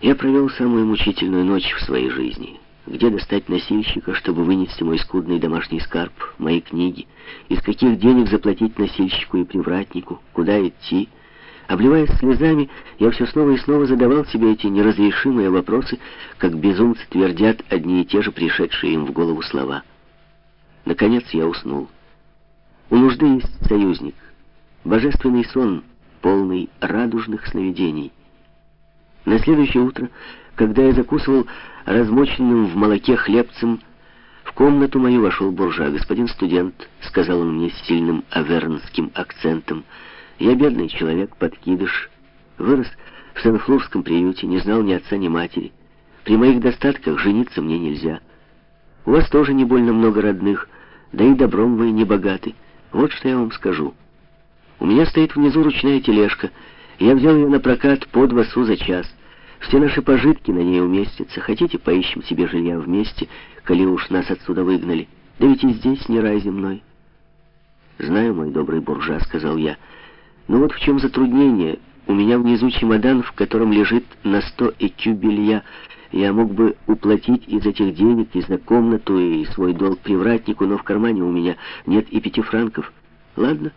Я провел самую мучительную ночь в своей жизни. Где достать носильщика, чтобы вынести мой скудный домашний скарб, мои книги? Из каких денег заплатить носильщику и привратнику? Куда идти? Обливаясь слезами, я все снова и снова задавал себе эти неразрешимые вопросы, как безумцы твердят одни и те же пришедшие им в голову слова. Наконец я уснул. У нужды есть союзник. Божественный сон, полный радужных сновидений. На следующее утро, когда я закусывал размоченным в молоке хлебцем, в комнату мою вошел буржа. «Господин студент», — сказал он мне с сильным авернским акцентом, — «я бедный человек, подкидыш, вырос в Сен-Флурском приюте, не знал ни отца, ни матери. При моих достатках жениться мне нельзя. У вас тоже не больно много родных, да и добром вы не богаты. Вот что я вам скажу. У меня стоит внизу ручная тележка, я взял ее на прокат по два су за час. Все наши пожитки на ней уместятся. Хотите, поищем себе жилья вместе, коли уж нас отсюда выгнали? Да ведь и здесь не рай земной. Знаю, мой добрый буржуа, сказал я. Но вот в чем затруднение. У меня внизу чемодан, в котором лежит на сто экю белья. Я мог бы уплатить из этих денег и за комнату, и свой долг привратнику, но в кармане у меня нет и пяти франков. Ладно.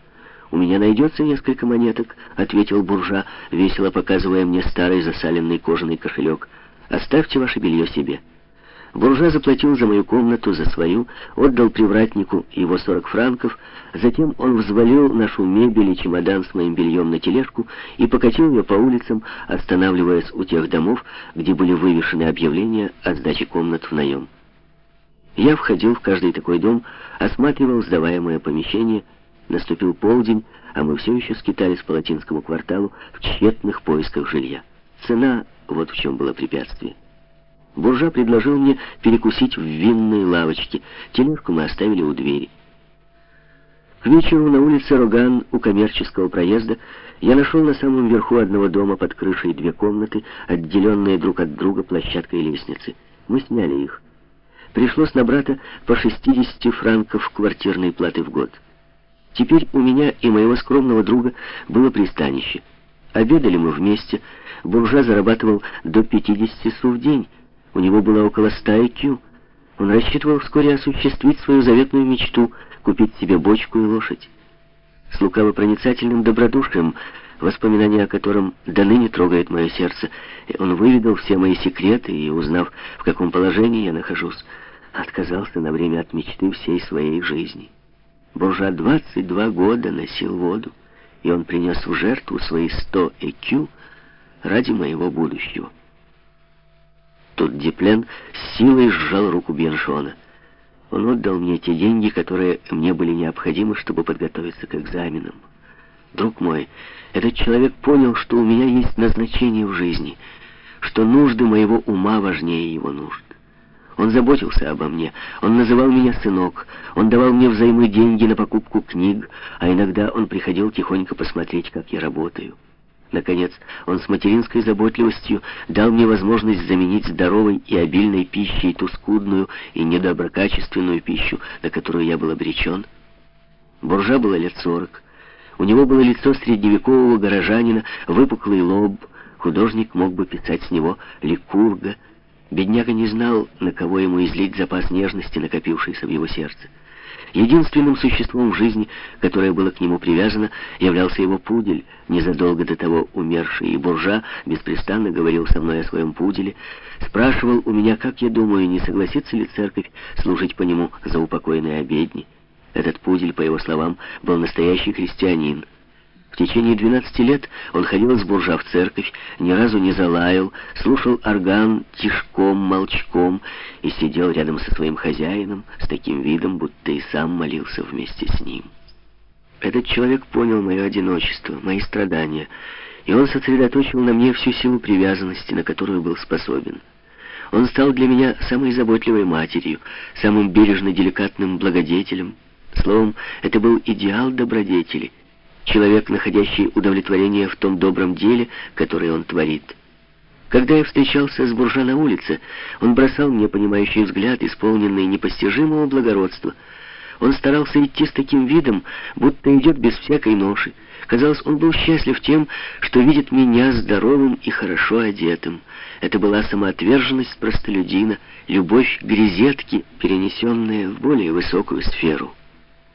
«У меня найдется несколько монеток», — ответил буржа, весело показывая мне старый засаленный кожаный кошелек. «Оставьте ваше белье себе». Буржа заплатил за мою комнату, за свою, отдал привратнику его 40 франков, затем он взвалил нашу мебель и чемодан с моим бельем на тележку и покатил ее по улицам, останавливаясь у тех домов, где были вывешены объявления о сдаче комнат в наем. Я входил в каждый такой дом, осматривал сдаваемое помещение, Наступил полдень, а мы все еще скитались по латинскому кварталу в тщетных поисках жилья. Цена — вот в чем было препятствие. Буржа предложил мне перекусить в винной лавочке. Тележку мы оставили у двери. К вечеру на улице Роган у коммерческого проезда я нашел на самом верху одного дома под крышей две комнаты, отделенные друг от друга площадкой лестницы. Мы сняли их. Пришлось на брата по 60 франков квартирной платы в год. Теперь у меня и моего скромного друга было пристанище. Обедали мы вместе. Буржа зарабатывал до 50 су в день. У него было около 100 IQ. Он рассчитывал вскоре осуществить свою заветную мечту — купить себе бочку и лошадь. С лукаво-проницательным добродушием, воспоминания о котором до ныне трогает мое сердце, он выведал все мои секреты и, узнав, в каком положении я нахожусь, отказался на время от мечты всей своей жизни. Буржа 22 года носил воду, и он принес в жертву свои 100 ЭКЮ ради моего будущего. Тут Диплен силой сжал руку Беншона. Он отдал мне те деньги, которые мне были необходимы, чтобы подготовиться к экзаменам. Друг мой, этот человек понял, что у меня есть назначение в жизни, что нужды моего ума важнее его нужд. Он заботился обо мне, он называл меня сынок, он давал мне взаймы деньги на покупку книг, а иногда он приходил тихонько посмотреть, как я работаю. Наконец, он с материнской заботливостью дал мне возможность заменить здоровой и обильной пищей ту скудную и недоброкачественную пищу, на которую я был обречен. Буржа было лет сорок. У него было лицо средневекового горожанина, выпуклый лоб. Художник мог бы писать с него ликурга — Бедняга не знал, на кого ему излить запас нежности, накопившийся в его сердце. Единственным существом в жизни, которое было к нему привязано, являлся его пудель. Незадолго до того умерший и буржа беспрестанно говорил со мной о своем пуделе, спрашивал у меня, как я думаю, не согласится ли церковь служить по нему за упокойные обедни. Этот пудель, по его словам, был настоящий христианин. В течение 12 лет он ходил с буржа в церковь, ни разу не залаял, слушал орган тишком, молчком и сидел рядом со своим хозяином с таким видом, будто и сам молился вместе с ним. Этот человек понял мое одиночество, мои страдания, и он сосредоточил на мне всю силу привязанности, на которую был способен. Он стал для меня самой заботливой матерью, самым бережно-деликатным благодетелем. Словом, это был идеал добродетели — человек, находящий удовлетворение в том добром деле, которое он творит. Когда я встречался с буржа на улице, он бросал мне понимающий взгляд, исполненный непостижимого благородства. Он старался идти с таким видом, будто идет без всякой ноши. Казалось, он был счастлив тем, что видит меня здоровым и хорошо одетым. Это была самоотверженность простолюдина, любовь к грезетке, перенесенная в более высокую сферу.